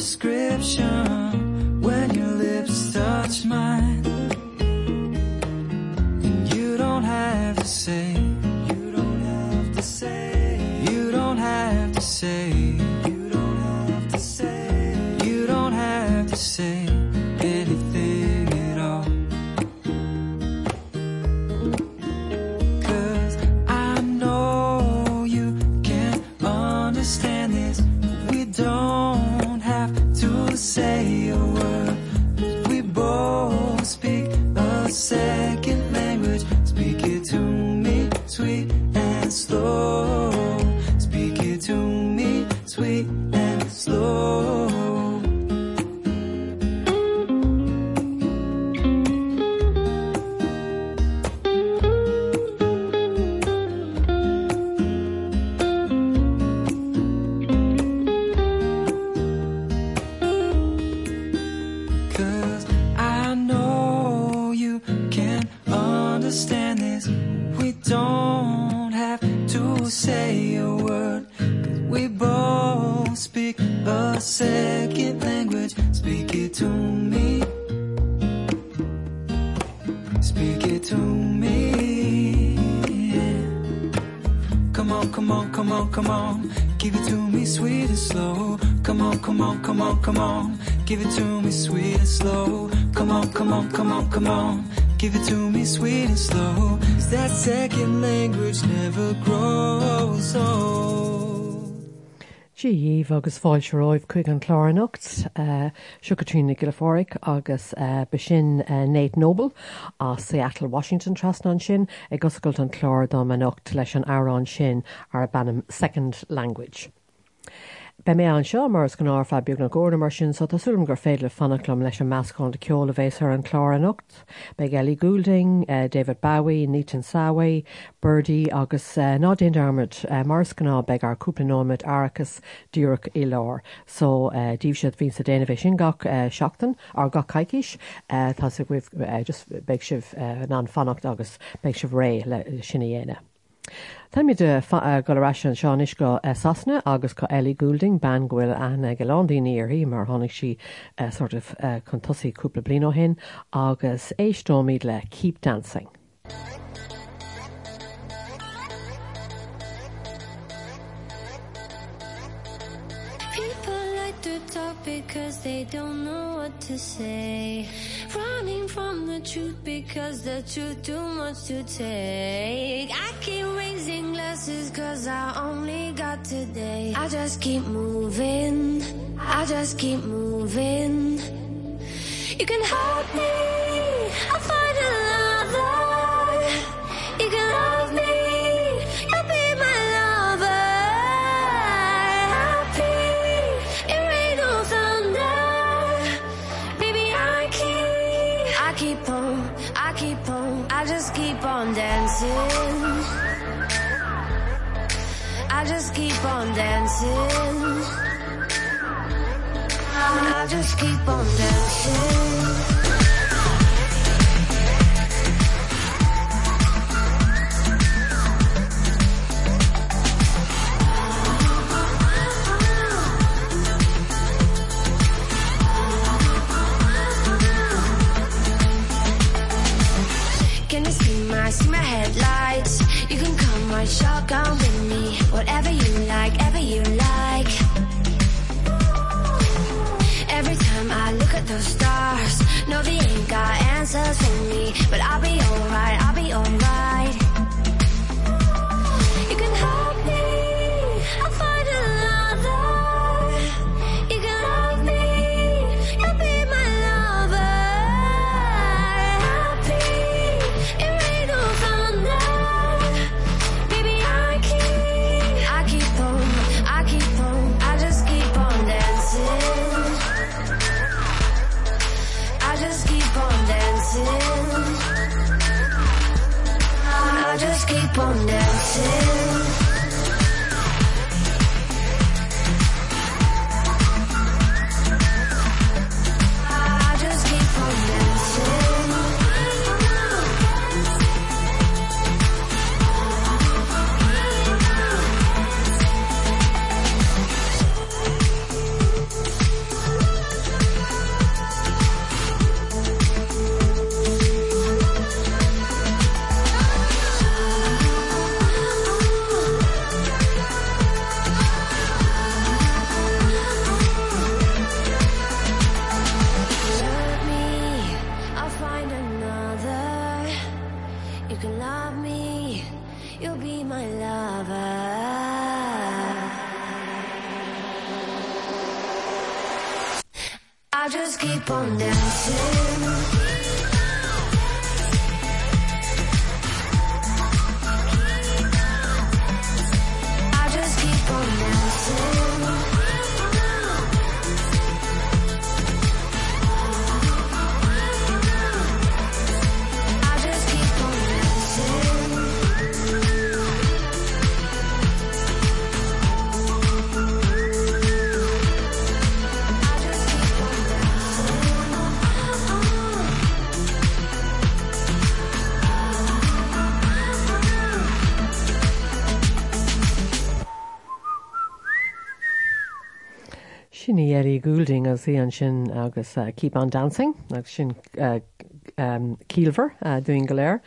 Description Díomh agus fáil se roiimh chuig an chlárannacht sugartrína gilafóric agus uh, be sin uh, Nate Noble a Seattle, Washington trasna sin ag goscailt an chlár dom anocht leis an árán sin ar bannam second language. Be mé an seo mars gan áfa beag na ggóna mar sin so tásúm gur féile fannachlam leis an meascán de ceola bhééis ar an chlárannacht, Be Ellie Goulding, uh, David Bowie, Neaton Sawe, Birdie agus uh, nádéon armid uh, mars ganná beag ar cúplanóid arachas dúach i lár. So uh, díobh siad vín sa déanamh sin gach uh, seachtain ar ga caiiciis uh, tá sa bh uh, just beag sibh uh, ná fannacht agus beag sibh ré le sinna dhéine. Tá de goráisian seánis go sasna agus go Goulding ghfuil ana go mar tháinig si uh, sort of uh, chun tosaí cúpla blin ó hin agus éistómíd le keep dancing. People like to talk because they don't know what to say. Running from the truth because the truth too much to take. I keep raising glasses cause I only got today. I just keep moving. I just keep moving. You can help me. I'll find a I dancing. I just keep on dancing. I just keep on dancing. Keep Sinna dhéirí Goulding as í an sin agus uh, keep on dancing agus sin uh, um, Kielver uh, doing go léir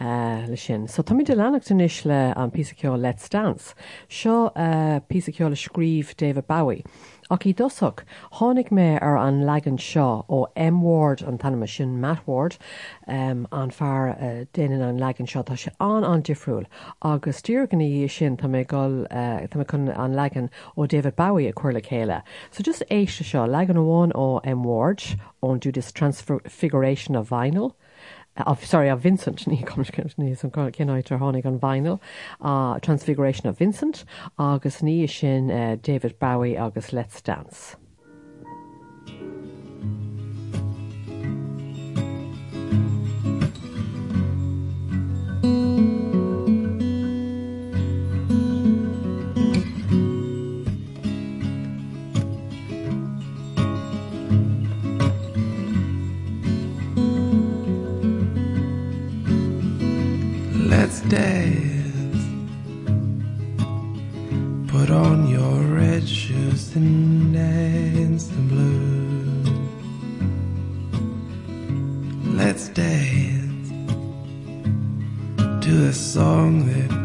uh, le sin. So tá de lenacht inis le an pí Let's Dance. Seo uh, pí le scríb David Bowie. Ach í dosach tháinig mé ar an legan seo ó M Ward an tanime sin Matt Ward um, an fear uh, déanaan an legan seo tá se an an difriúil agus tíorganí sin uh, chun an legan ó David Bowie a chuirla chéile. So just éiste seo legan amháin ó M Ward ón do this transfiguration of vinyl. Of, sorry, of Vincent, ní ní cinnáid ar tháinig an vinyl, uh, Transfiguration of Vincent, agus ní sin uh, David Bowie agus Let's Dance. Let's. Put on your red shoes and dance the blues. Let's dance to a song that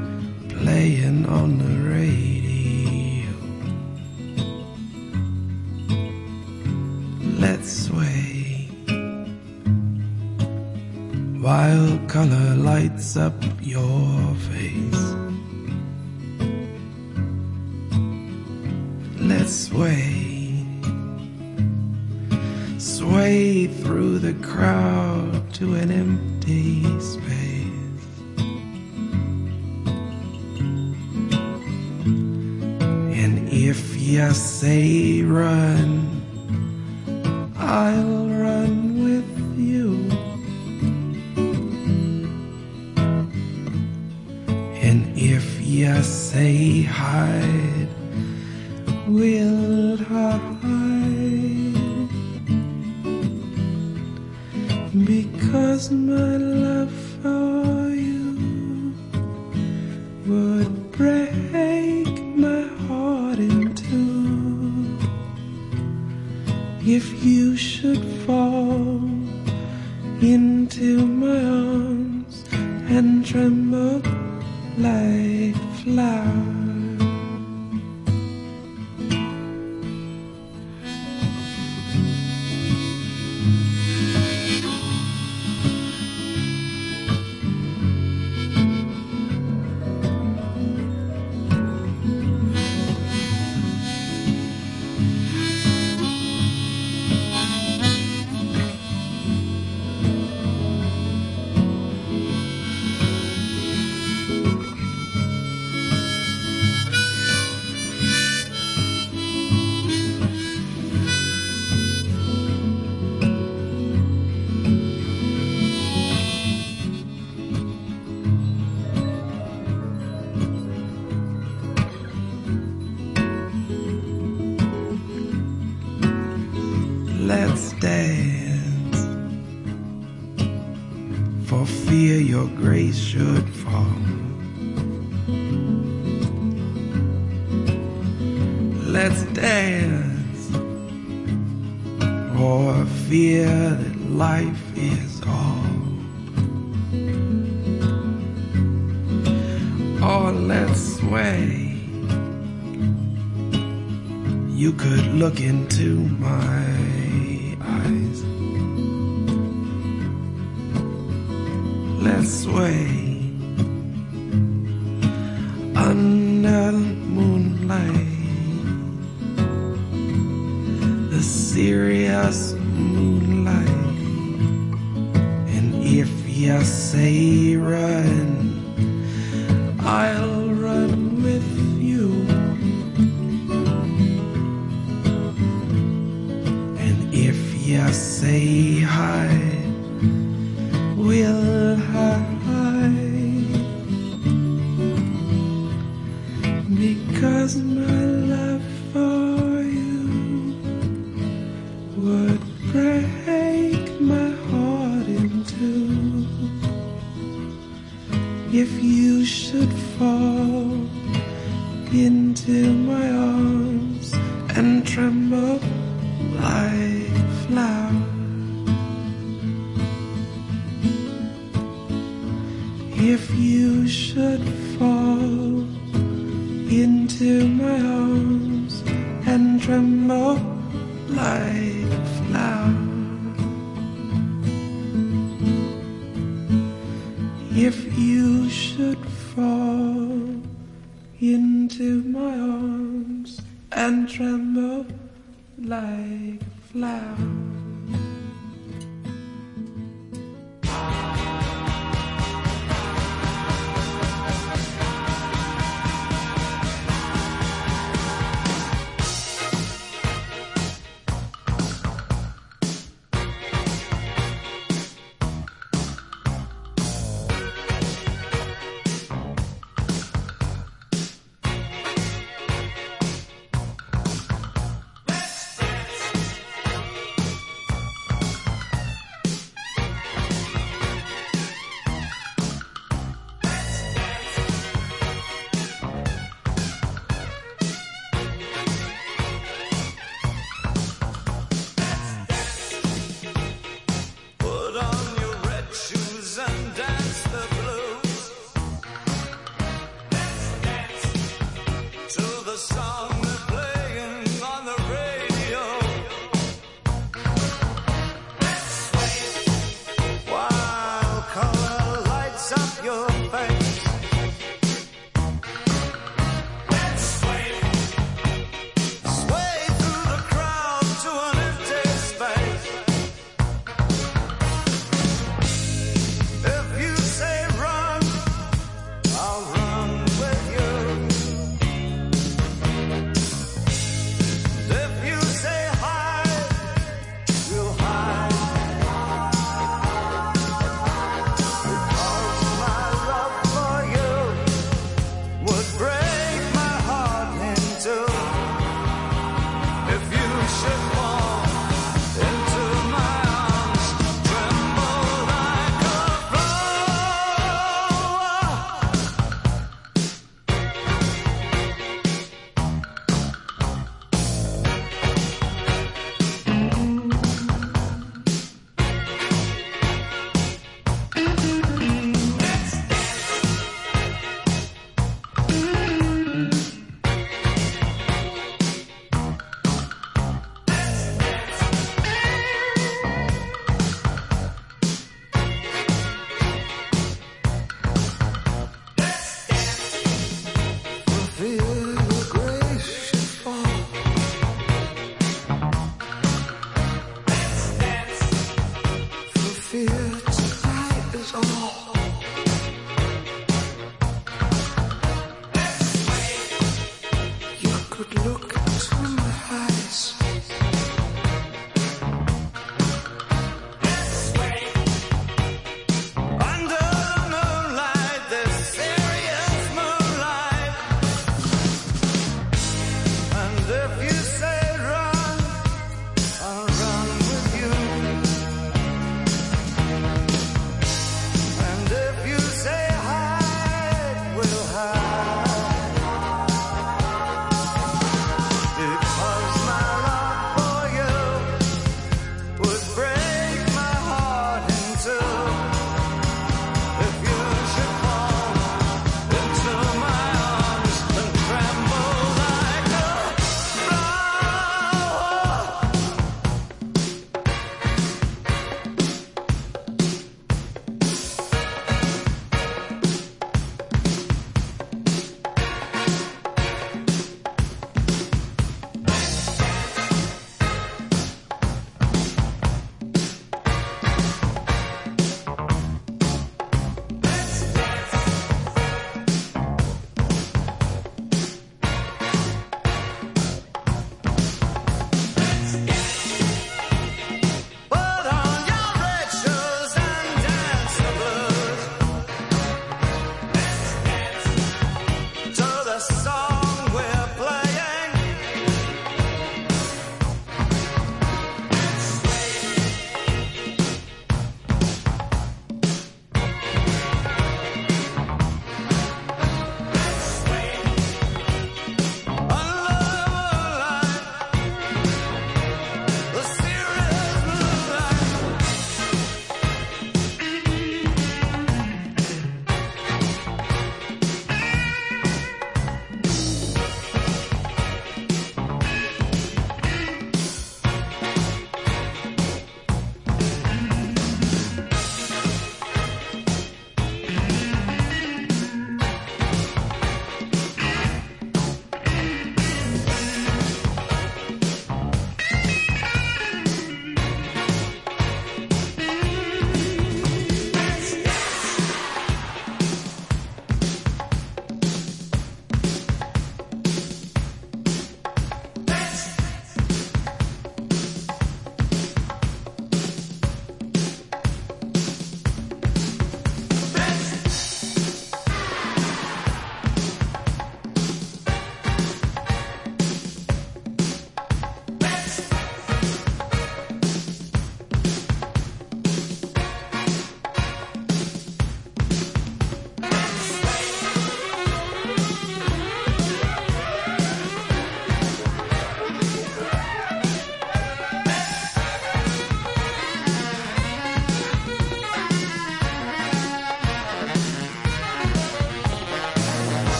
sure should fall into my arms and tremble like flower if you should fall into my arms and tremble like flower if you should into my arms and tremble like flowers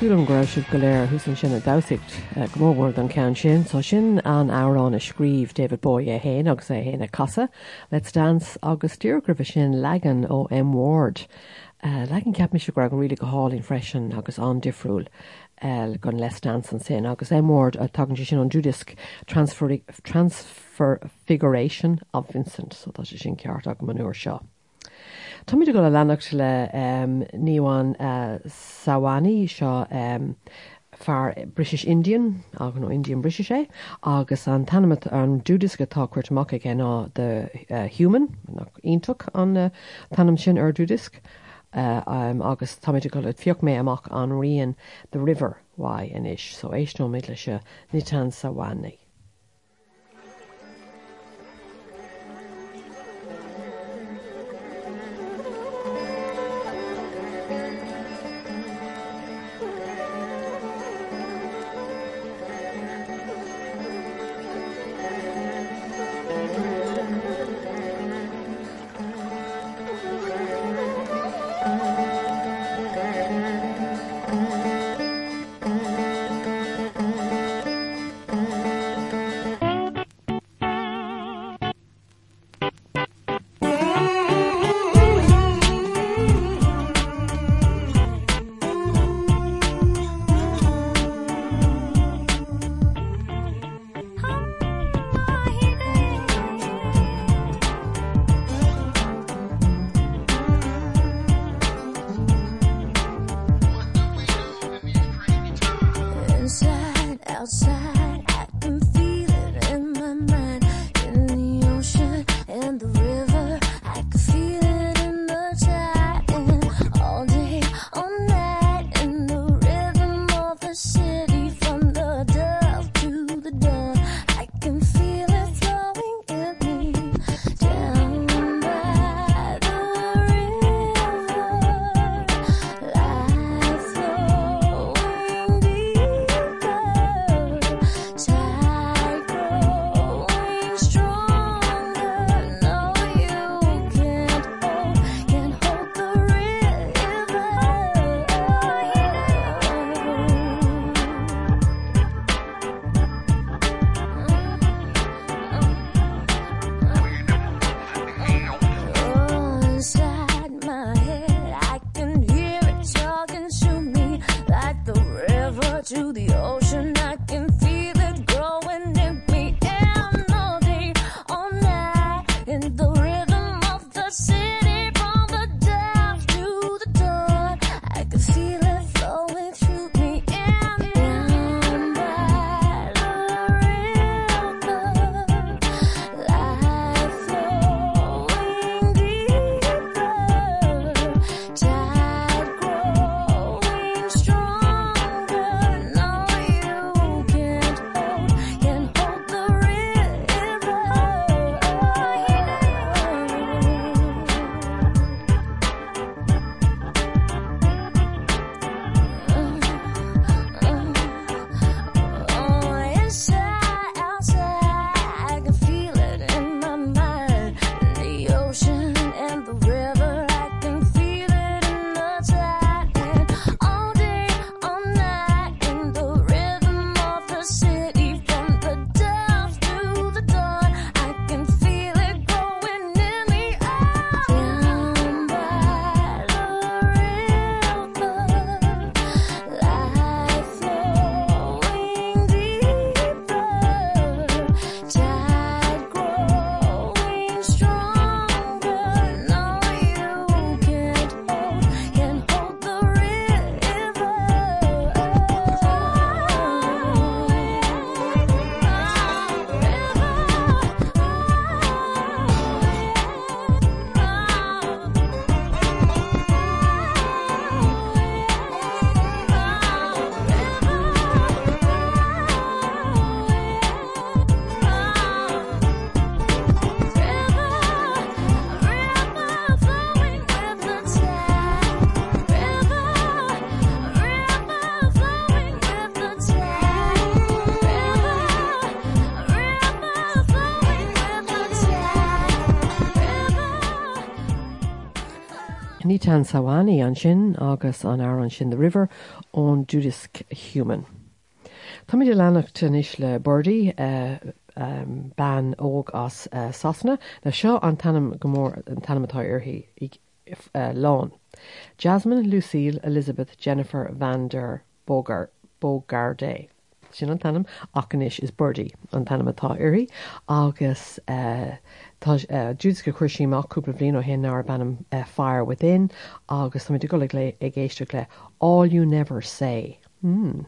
fiúm go raibh si go léir hús an sinna dasigh gomóhhar an cean sin, so sin an árán a scríb David Boy a héin agus é héna casa, Let's dance agus tíorgrah sin legan ó M Ward. Uh, legan ceap mis gra an ri go hálín freisin agus an difriúil uh, gon les dance an sin, agus émór a tagan sin an Judisk transfiguration of Vincent, so tá sé sin ceart ag manúir seo. Táid go le lenacht le um, níháin uh, Sawani seo um, far British Indian agan nó Indian British é agus an tanimiid an dúdis go tácuirt amach ag ná de uh, human ionach an uh, tanam sin ar dúdisc. Uh, um, agus táid go le fioch mé amach an rion the river wá in is so éis nó mé lei se ní tan Sawani. Sean Sawhney an sin agus an air an sin the river ón Judisk Human. Tá mí de lenacht in is le Bordaí uh, um, ban óg as uh, sana na seo an tanam gomór an tanamatá orthaí uh, lán. Jasmine Lucille Elizabeth Jennifer van der Bogar Bogardé. Sin an tanam acanis is Bordaí an tanamatá uri agus uh, Tá dús go chuirsíachúpla blin ó hen ná bannam fear within agus tá go le ag géiste le all you never say. Mm.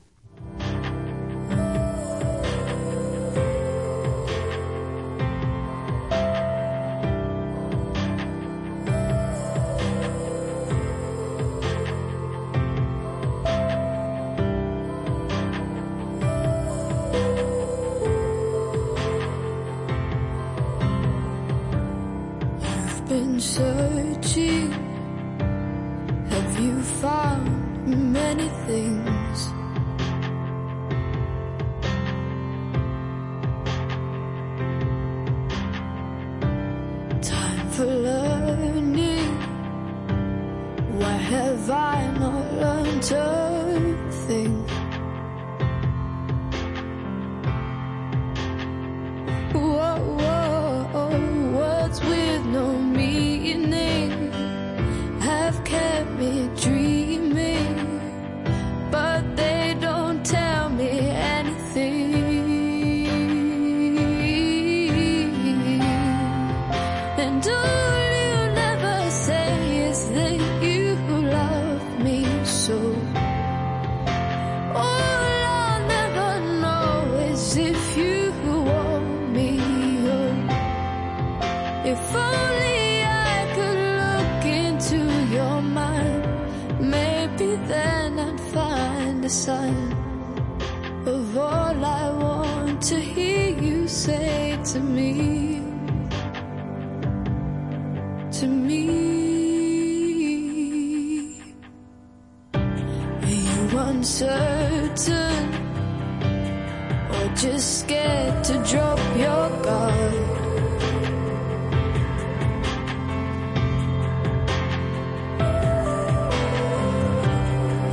just scared to drop your guard.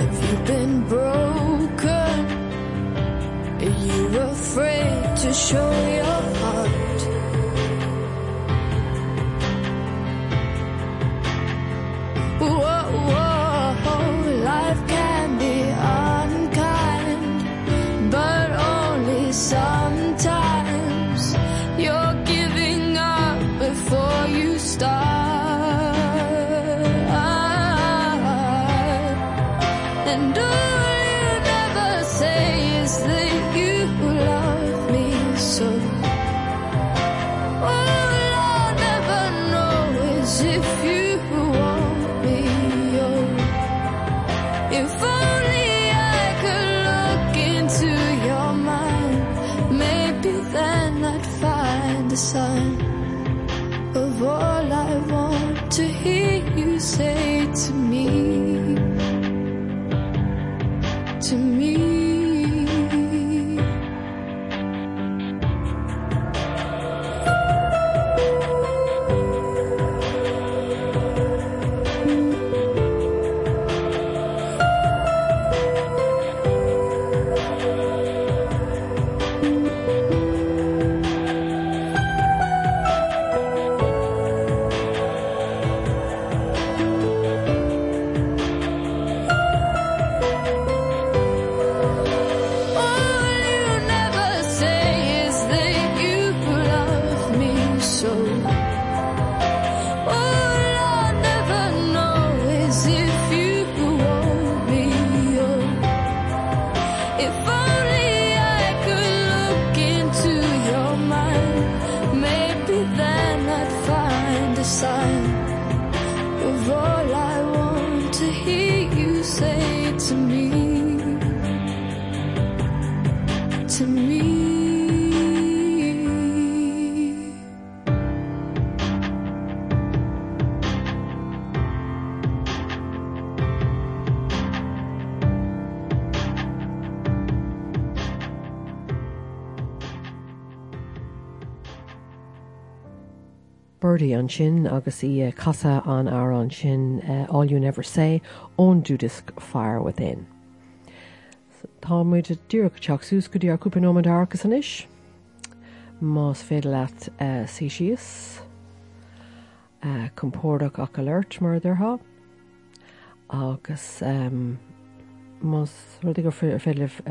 If you've been broken? Are you afraid to show your Birdy an sin agus í uh, casa an ar an sin All You Never Say ón dúdisc Fire Within. Tá muid a dúach teachsús go dtí ar cúpanóid agus an isis. Más féidir leat uh, sí sios uh, compórdaach ach alert mar dtha agus Mas rudig go féileh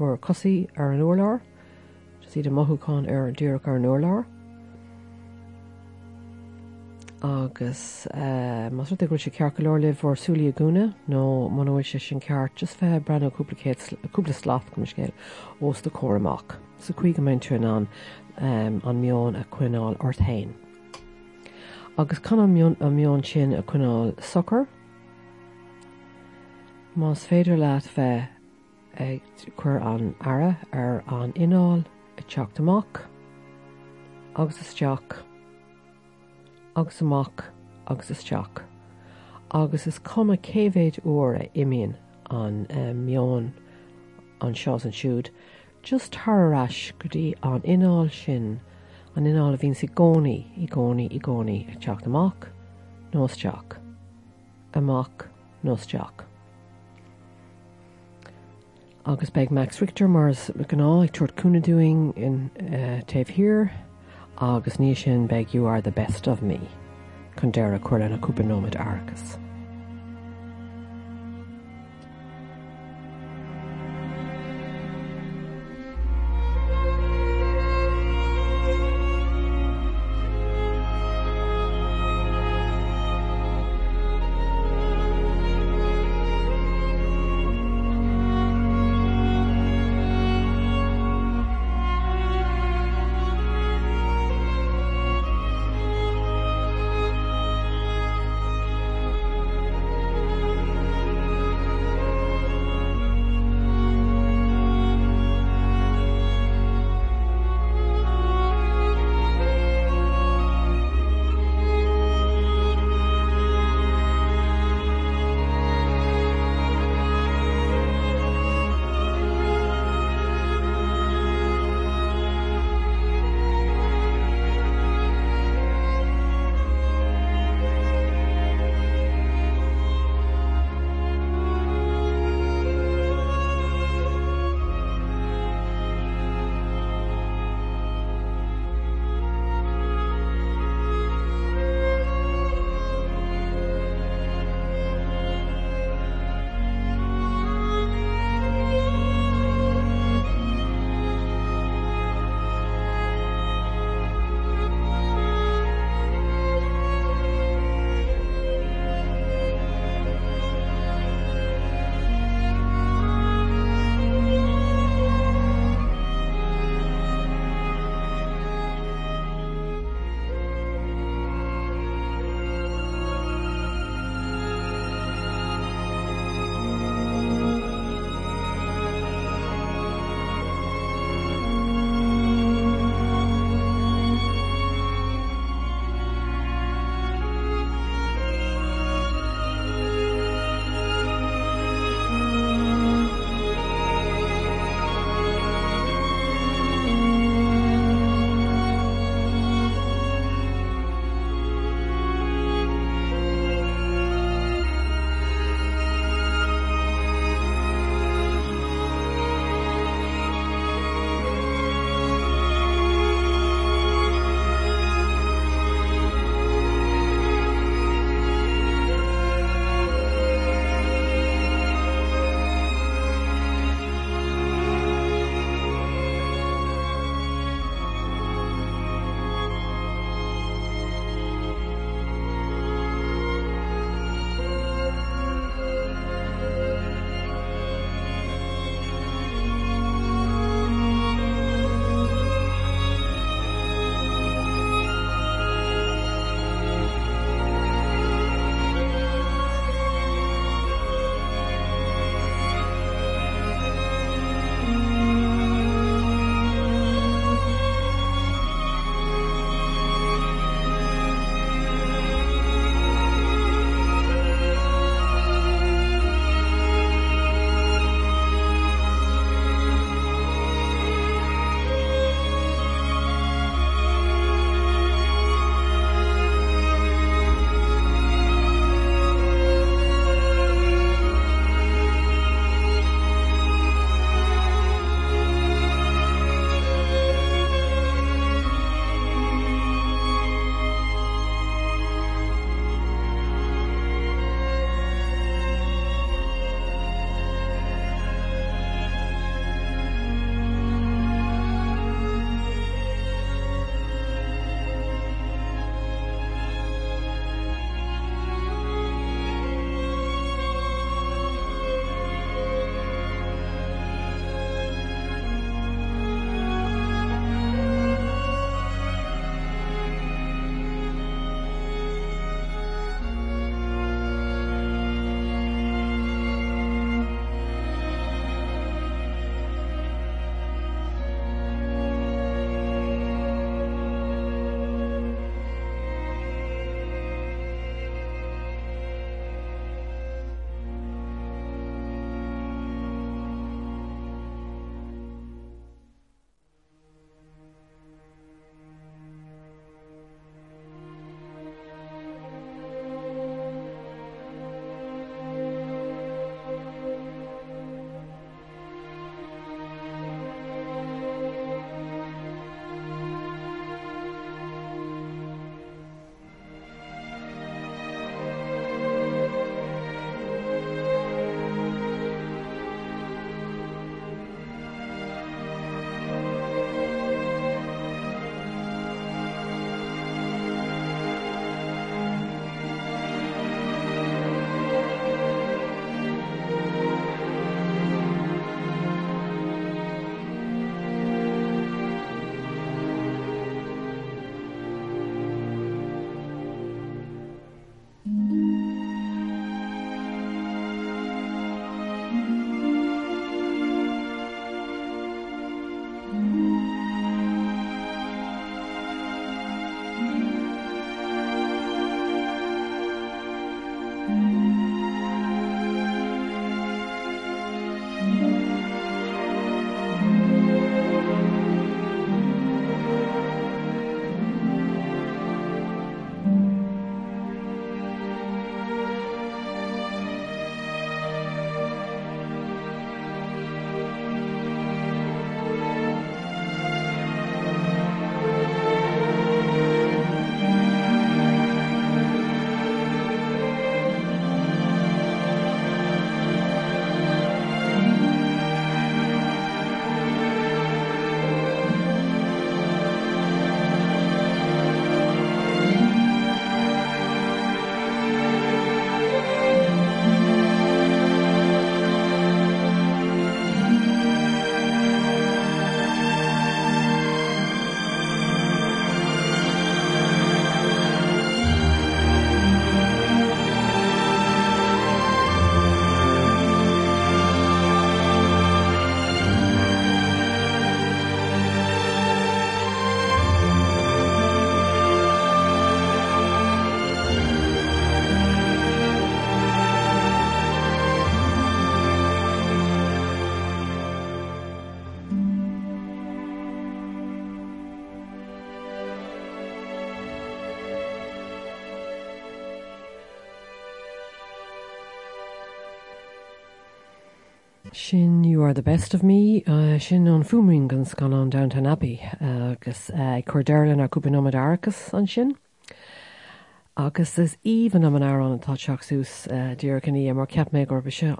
bhór cosí ar an óláir, si de mothúáin ar an dúach ar an óláir. Agus mas go sé cear go leirlih bhór súlí a gúna nó manhfuil se sin ceart just fé brenn cúpla slaf go scéil os de choramach, sa chuig go main túin an mion a cuiáil orthain. Agus kann an mion a mion sin a cuiáil soccer, Más féidir leat bheith ag chuir an ara ar an ináil i teach amach, agus isteach, agus amach agus isteach. agus is cuma céhéid uair a imíonn an uh, meán an seo an siúd, just thráis go dtí an ináil sin an ináil a bhín sa gcónaí i gcónaí i gcónaí ag teach amach, nóteach, amach nóteach. agus beag Max Richter mars gná ag tuairtúna doing in uh, taobh agus ní sin beg you are the best of me chun deire chuir na cúpanóid. Sin you are the best of me uh, sin an fumringans gan an Downton Abbey agus uh, chuirdeirlinn ar cúpanóid agus an sin. Agus is omhan am an árán atá teachsús uh, dúrachaní mar ceap méid gur se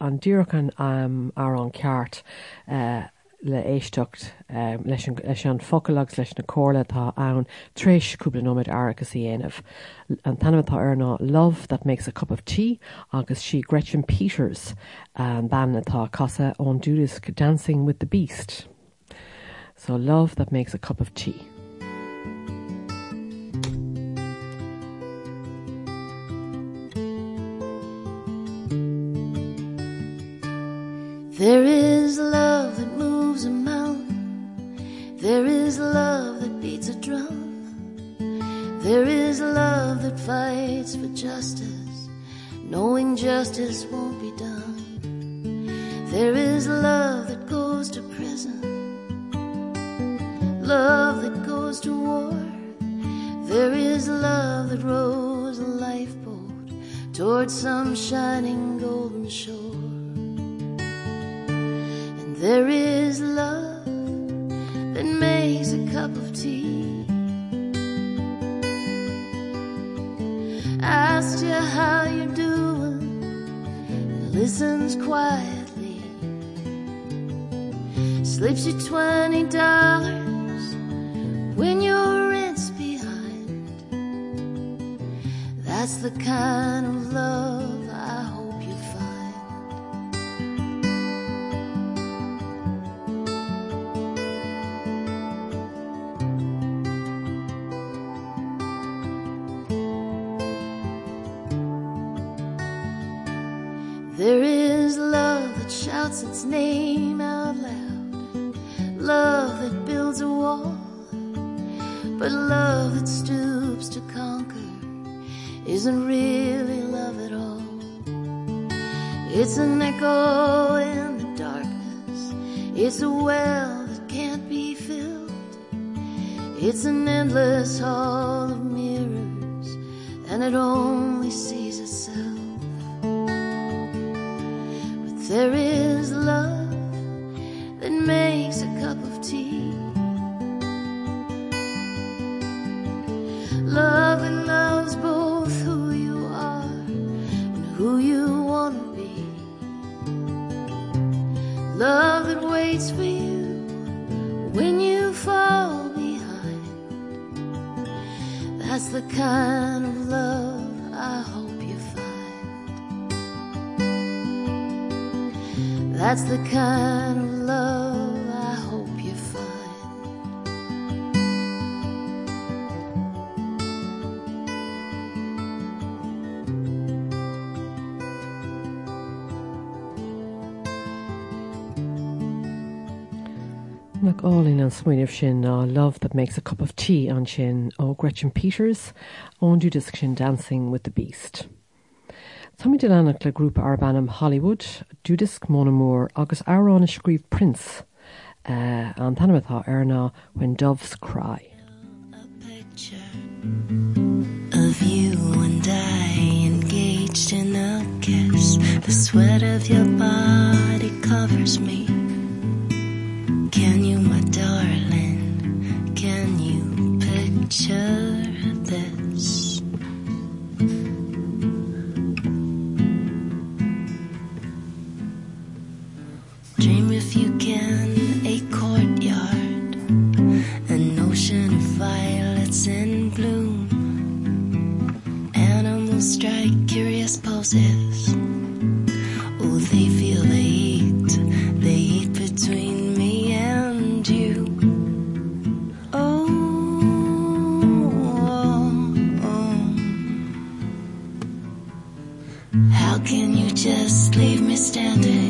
an dúrachan am ar an ceart uh, le éistecht um, leis an focalagus leis na cóla tá ann trééis cúplanóid agus i. An tanimetá Love that makes a cup of tea agus si Gretchen Peters an ban atá casa ón dúdisc Dancing with the Beast. So love that makes a cup of tea. There is love that beats a drum. There is love that fights for justice, knowing justice won't be done. There is love that goes to prison, love that goes to war. There is love that rows a lifeboat towards some shining golden shore. And there is love that makes a cup of tea. Asked you how you doing, listens quietly. Slips you twenty dollars when your rent's behind. That's the kind of love smuoineh sin ná Love that makes a cup of tea an sin ó Gretchen Peters ón dúdisc sin Dancing with the Beast. Táid de lenach le grúpa Arbanam Hollywood, dúdisc mónamór agus árán a scríb Prince uh, an tanimetá ar ná when doves cry. of you and I engaged in a kiss. The sweat of your body covers me. Can you, my picture this? Dream if you can a courtyard an ocean of violets in bloom animals strike curious poses oh they feel between just leave me standing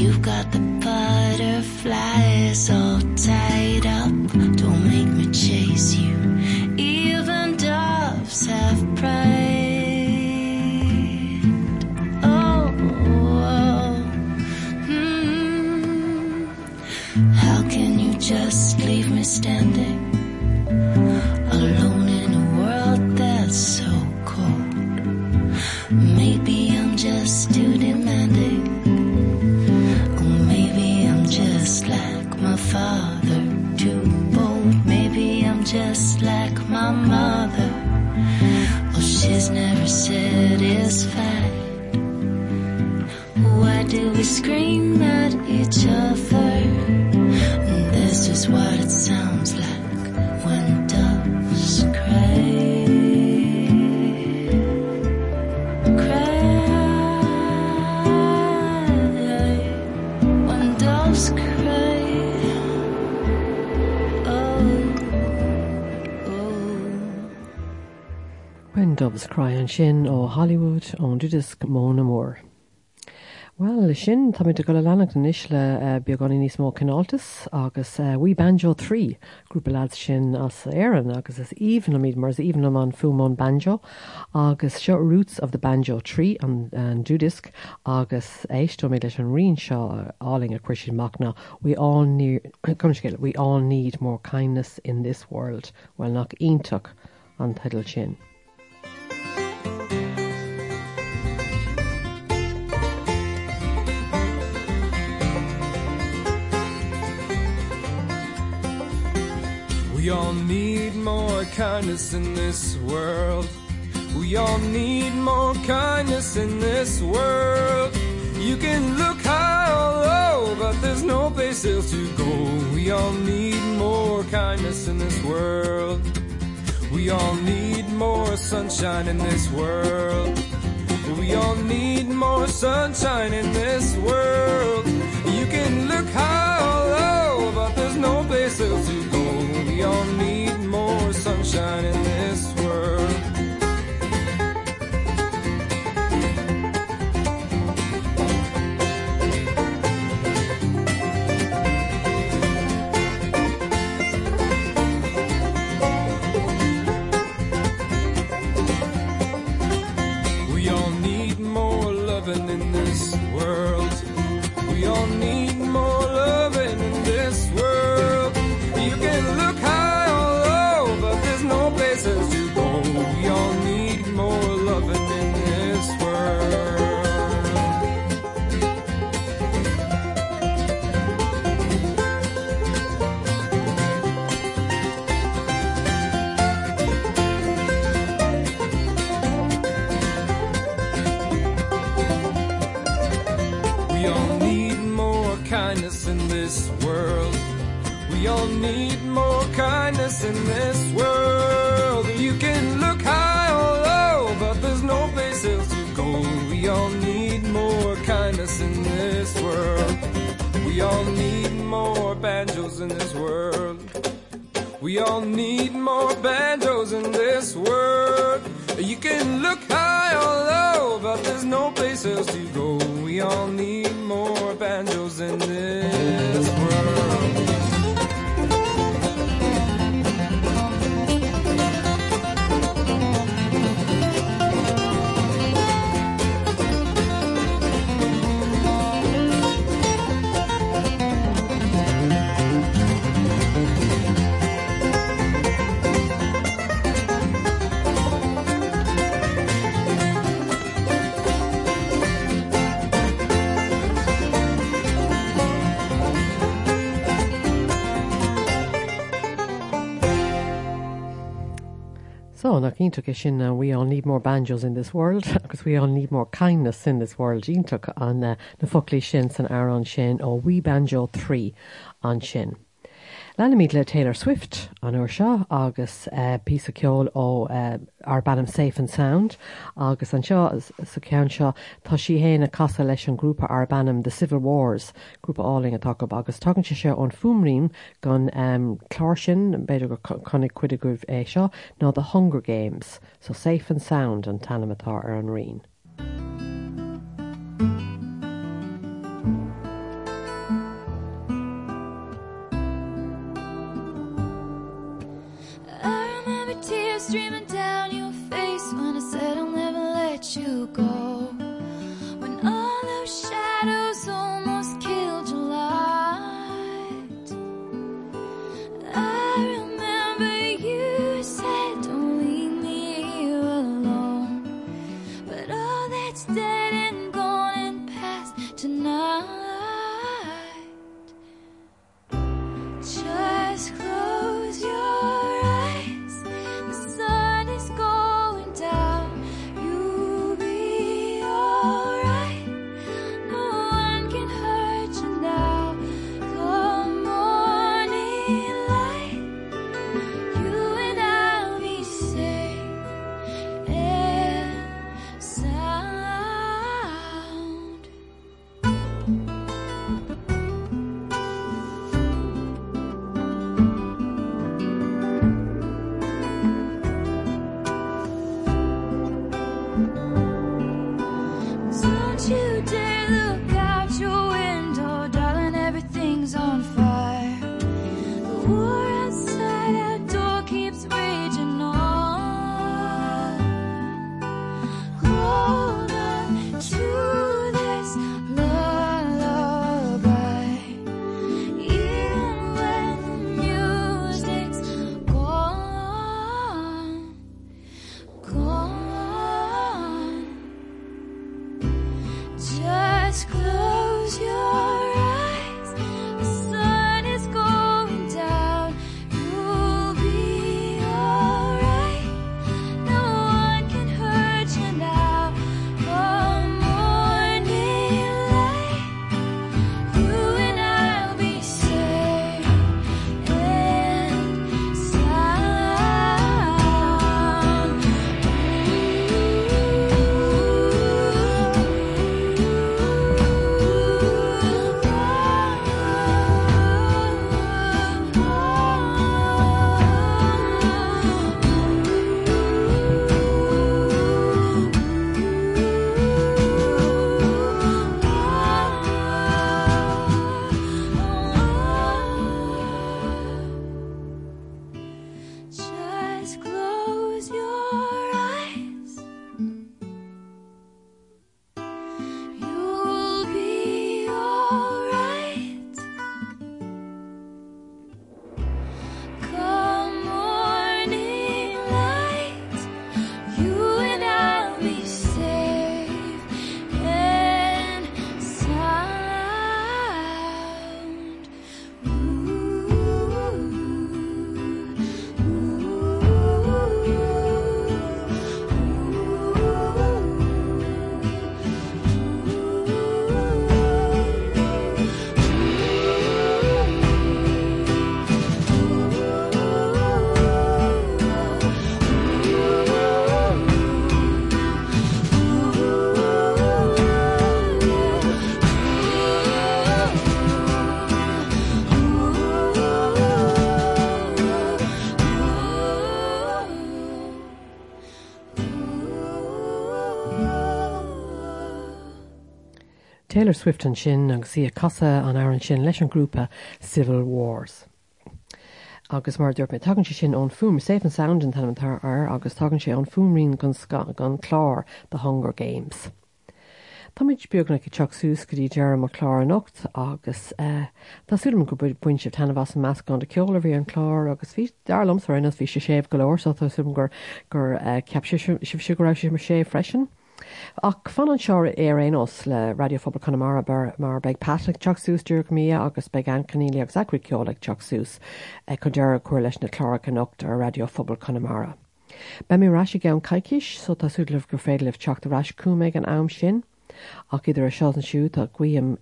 You've got the butterflies all tied up. Don't make me chase you. Even doves have pride. Oh, oh. Hmm. how can you just leave me standing When cry an sin ó Hollywood ón dúdis móna mór. Well le sin tá go le lenach an isis le beagání níos mó canáltas agus eh, We Banjo 3 grúpa lad sin as éan agus is even am míad even am an fumón banjo agus seo roots of the banjo tree an, an dúdisc agus éistú mé leis an rion seo áling a we all need cumscéil we all need more kindness in this world well nach ionach an title sin. We all need more kindness in this world. We all need more kindness in this world. You can look high or low, but there's no place else to go. We all need more kindness in this world. We all need more sunshine in this world. We all need more sunshine in this world. You can look high or low, but there's no place else to sunshine in this banjos in this world. We all need more banjos in this world. You can look high or low, but there's no place else to go. We all need more banjos in this world. So nach íntaach sin we all need more banjos in this world agus we all need more kindness in this world íntaach an uh, na folí sin san air an sin ó We Banjo 3 an sin. Lenimid le Taylor Swift an uair seo agus uh, pí ceol ó ar bannam Safe and Sound agus an seo sa cean seo tá si héna casa leis an grúpa ar bannam the Civil Wars grúpa áling atá agus tugann se seo an fumrím gan um, chláir sin beidir go co- connig cuiide goibh é seo ná the Hunger Games so Safe and Sound an tanamatá ar an rion. Streaming down your face when I said I'll never let you go. When all those shadows almost killed your light. I remember Taylor Swift an sin agus si a casa an airan sin leis an grúpa Civil Wars. Agus mar dúirt mé tagann sé sin ón fum safe an sound an tantar ar agus tagann sé an fumrín gan sca- gan chlár the Hunger Games. Táid beagna go teach sús go dtí dearm a chlár anocht agus eh, Tásúm go bud buinte tanna bh an meas gan de ceola bhí an chlár agus bhí darlams ar inas bhí sé séh goir so tásúm gur gur eh, ceap sib siúrá sé mar sé freisin. Ach fan an seir ar réon os le radiofobal Connemara bar mar beag Patrick Jacksús dúr mí agus beag an caníile agus acri ceolalah Jacksús chu dear chuir leis na chlára anocht ar radiofobal Connemara. Be mé ráisi g an caiiciis so tásúlah gur féidirlih teach aráis cúméid an am sin, ach idir a sean siú a cuiam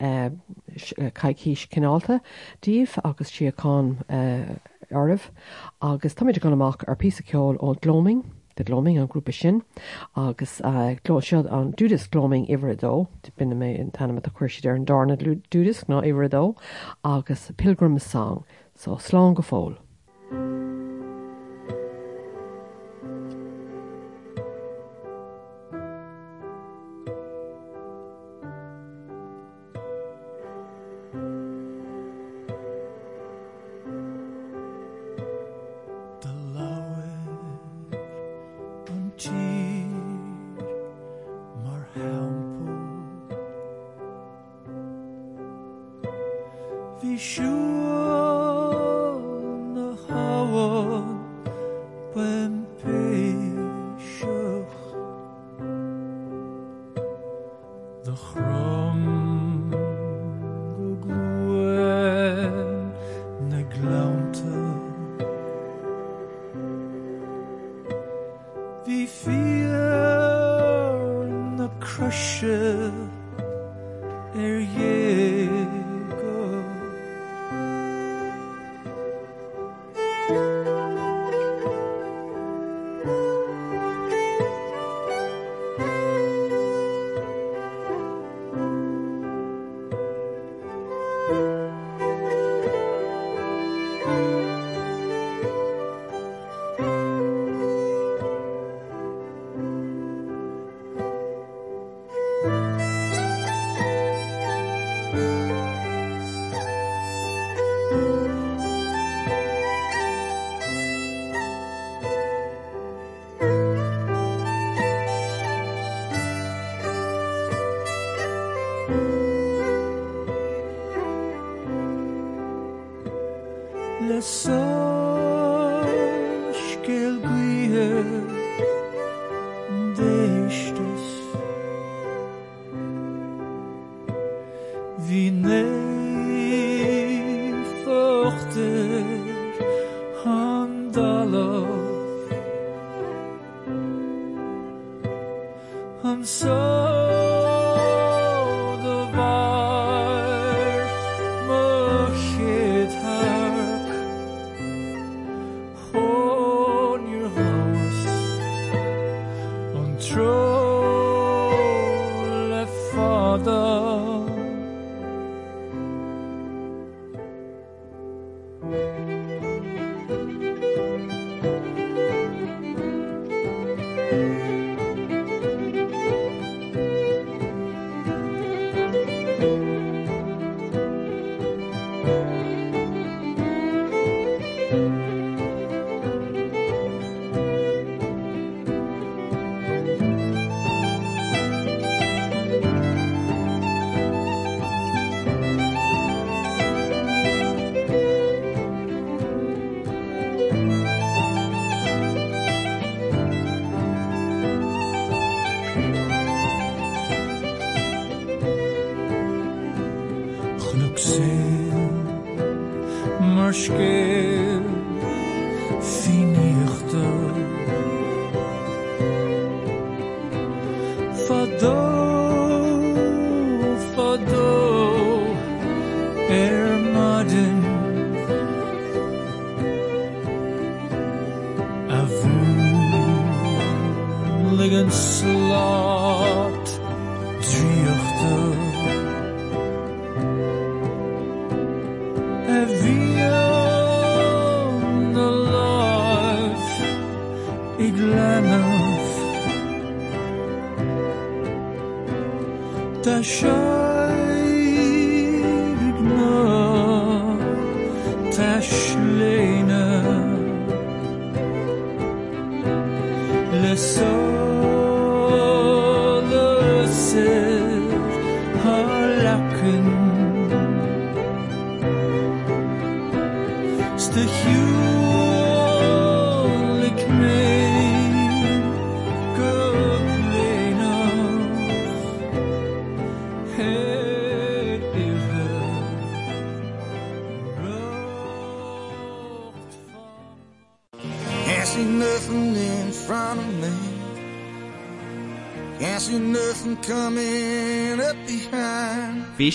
caiicíis cinálta, díomh agus si aán ormh. Agus táid gan amach ar pí ceol ó gloming, de gloming an grúpa sin agus gló sead an dúdas gloming ihredó, bin mé in tanna a chuirsid ar an darna dúdas ná ihredó agus pilgrim sang so slán go fóil.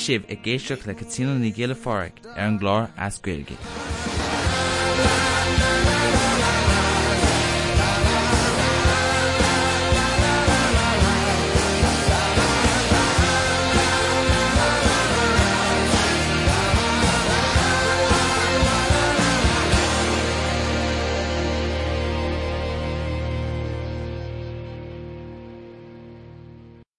sibh i ggéisioach le catína ní ggéile fáric ar an gláir ascuilge.